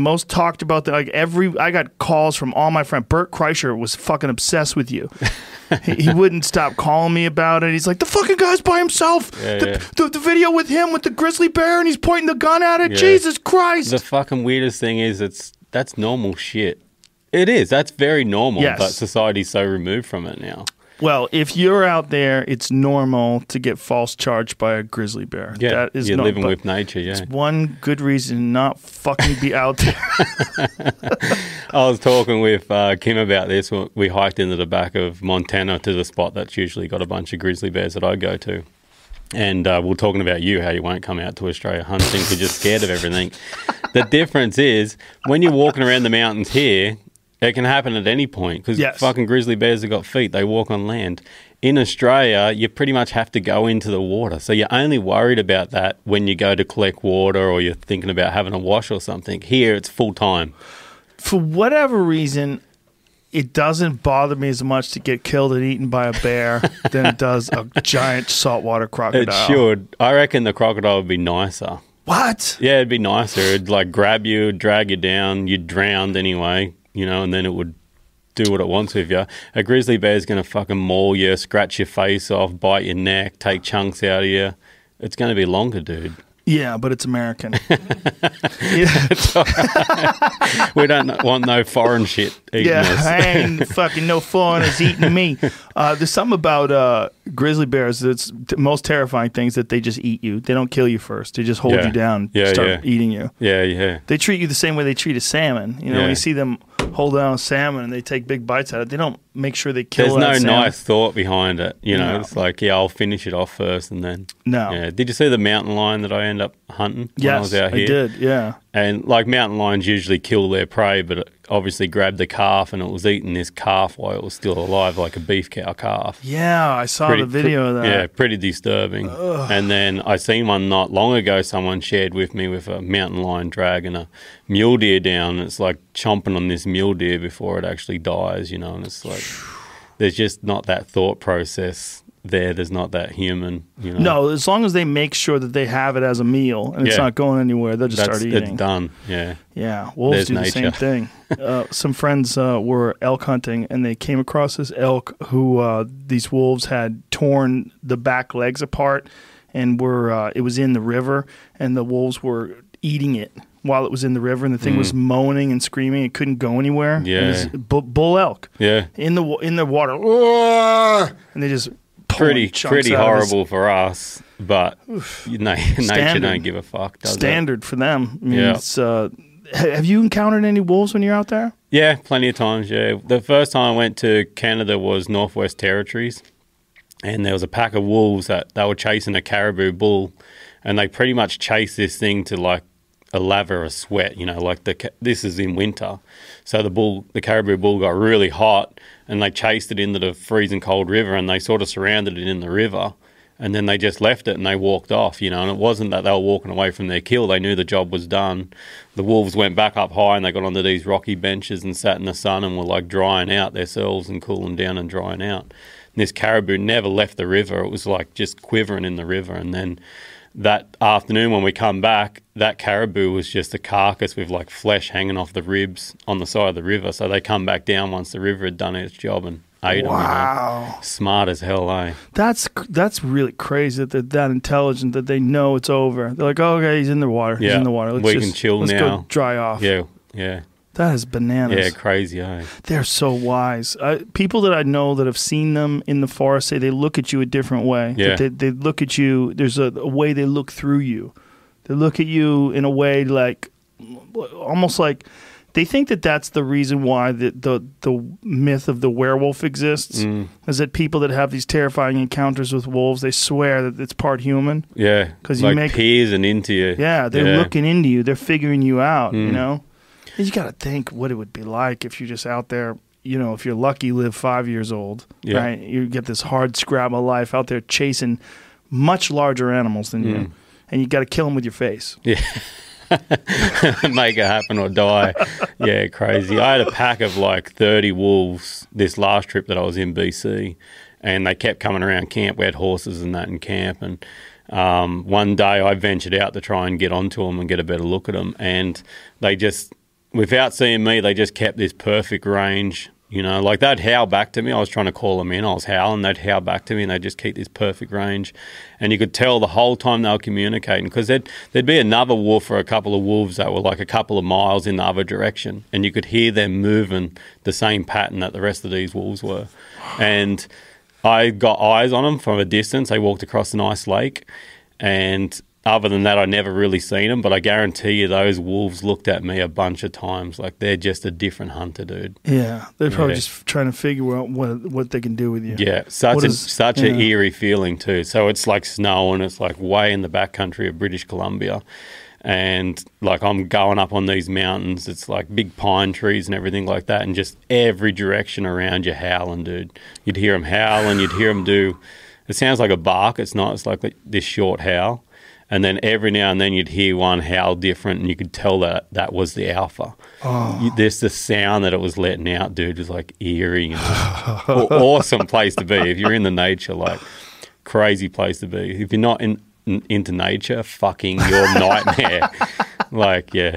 most talked about. The, like every, I got calls from all my friends. Bert Kreischer was fucking obsessed with you. he, he wouldn't stop calling me about it. He's like, the fucking guy's by himself. Yeah, the, yeah. The, the video with him with the grizzly bear and he's pointing the gun at it. Yeah. Jesus Christ. The fucking weirdest thing is it's that's normal shit. It is. That's very normal. Yes. But society's so removed from it now. Well, if you're out there, it's normal to get false charged by a grizzly bear. Yeah, that is you're no- living with nature. Yeah. it's one good reason to not fucking be out there. I was talking with uh, Kim about this. We hiked into the back of Montana to the spot that's usually got a bunch of grizzly bears that I go to. And uh, we are talking about you, how you won't come out to Australia hunting because you're scared of everything. the difference is when you're walking around the mountains here, it can happen at any point because Yes. fucking grizzly bears have got feet. They walk on land. In Australia, you pretty much have to go into the water. So you're only worried about that when you go to collect water or you're thinking about having a wash or something. Here, it's full time. For whatever reason, it doesn't bother me as much to get killed and eaten by a bear than it does a giant saltwater crocodile. It should. I reckon the crocodile would be nicer. What? Yeah, it'd be nicer. It'd like grab you, drag you down. You'd drown anyway, you know, and then it would do what it wants with you. A grizzly bear's going to fucking maul you, scratch your face off, bite your neck, take chunks out of you. It's going to be longer, dude. Yeah, but it's American. We don't want no foreign shit eating yeah, us. I ain't fucking no foreigners eating me. Uh, there's something about uh, grizzly bears that's the most terrifying things that they just eat you. They don't kill you first. They just hold Yeah. you down, Yeah, start yeah. eating you. Yeah, yeah. They treat you the same way they treat a salmon. You know, when you see them hold down a salmon and they take big bites out of it, they don't make sure they kill There's no salmon. nice thought behind it. You know, No. it's like, yeah, I'll finish it off first and then. No. Yeah. Did you see the mountain lion that I end up hunting when I Yes, was out I here? did. Yeah. And like mountain lions usually kill their prey, but it obviously grabbed the calf and it was eating this calf while it was still alive, like a beef cow calf. Yeah, I saw the video of that. Yeah, pretty disturbing. And then I seen one not long ago. Someone shared with me with a mountain lion dragging a mule deer down. It's like chomping on this mule deer before it actually dies, you know. And it's like there's just not that thought process there. There's not that human, you know. No, as long as they make sure that they have it as a meal and it's Yeah. not going anywhere, they'll just that's start it's eating. done. Yeah, Yeah, wolves There's do the same nature. thing. Uh, some friends uh, were elk hunting and they came across this elk who uh, these wolves had torn the back legs apart and were uh, it was in the river and the wolves were eating it while it was in the river and the thing was moaning and screaming. It couldn't go anywhere. It Mm. Yeah. was bu- bull elk yeah. in the wa- in the water, and they just Pretty pretty horrible for us, but you know, nature Standard. don't give a fuck. Does it? standard for them. I mean, Yeah. uh, have you encountered any wolves when you're out there? Yeah, plenty of times. Yeah, the first time I went to Canada was Northwest Territories, and there was a pack of wolves that they were chasing a caribou bull, and they pretty much chased this thing to like a lava of sweat. You know, like the this is in winter, so the bull, the caribou bull, got really hot, and they chased it into the freezing cold river, and they sort of surrounded it in the river. And then they just left it and they walked off, you know. And it wasn't that they were walking away from their kill; they knew the job was done. The wolves went back up high and they got onto these rocky benches and sat in the sun and were like drying out themselves and cooling down and drying out. And this caribou never left the river; it was like just quivering in the river. And then that afternoon when we come back, that caribou was just a carcass with like flesh hanging off the ribs on the side of the river. So they come back down once the river had done its job and ate them. Wow. Smart as hell, eh? That's that's really crazy that they're that intelligent that they know it's over. They're like, oh, okay, he's in the water. He's Yeah, in the water. Let's we just, can chill let's now." Go dry off. Yeah, yeah, That is bananas. yeah. Crazy, eh? They're so wise. People that I know that have seen them in the forest say they look at you a different way. Yeah. They, they look at you. There's a, a way they look through you. They look at you in a way like, almost like. They think that that's the reason why the, the the myth of the werewolf exists. Mm. Is that people that have these terrifying encounters with wolves, they swear that it's part human. Yeah, 'Cause you like make- peers and into you. Yeah, they're Yeah. looking into you. They're figuring you out. You Mm. know, you got to think what it would be like if you're just out there. You know, if you're lucky, live five years old. Yeah. Right, you get this hard scrabble life out there chasing much larger animals than Mm. you, and you got to kill them with your face. Yeah. Make it happen or die. Yeah, crazy. I had a pack of like 30 wolves this last trip that I was in BC, and they kept coming around camp. We had horses and that in camp. And um, one day I ventured out to try and get onto them and get a better look at them, and they just without seeing me, they just kept this perfect range. You know, like they'd howl back to me. I was trying to call them in. I was howling. They'd howl back to me, and they'd just keep this perfect range. And you could tell the whole time they were communicating because there'd there'd be another wolf or a couple of wolves that were like a couple of miles in the other direction, and you could hear them moving the same pattern that the rest of these wolves were. And I got eyes on them from a distance. They walked across a nice lake, and other than that, I never really seen them. But I guarantee you, those wolves looked at me a bunch of times. Like they're just a different hunter, dude. Yeah, they're probably Yeah. just trying to figure out what what they can do with you. Yeah, such What a is- such a yeah. eerie feeling too. So it's like snow, and it's like way in the backcountry of British Columbia, and like I'm going up on these mountains. It's like big pine trees and everything like that, and just every direction around you howling, dude. You'd hear them howling. You'd hear them do. It sounds like a bark. It's not. It's like this short howl. And then every now and then you'd hear one howl different, and you could tell that that was the alpha. Oh. There's the sound that it was letting out, dude, was like eerie. And aw- awesome place to be if you're in the nature, like crazy place to be. If you're not in, in into nature, fucking your nightmare. like yeah,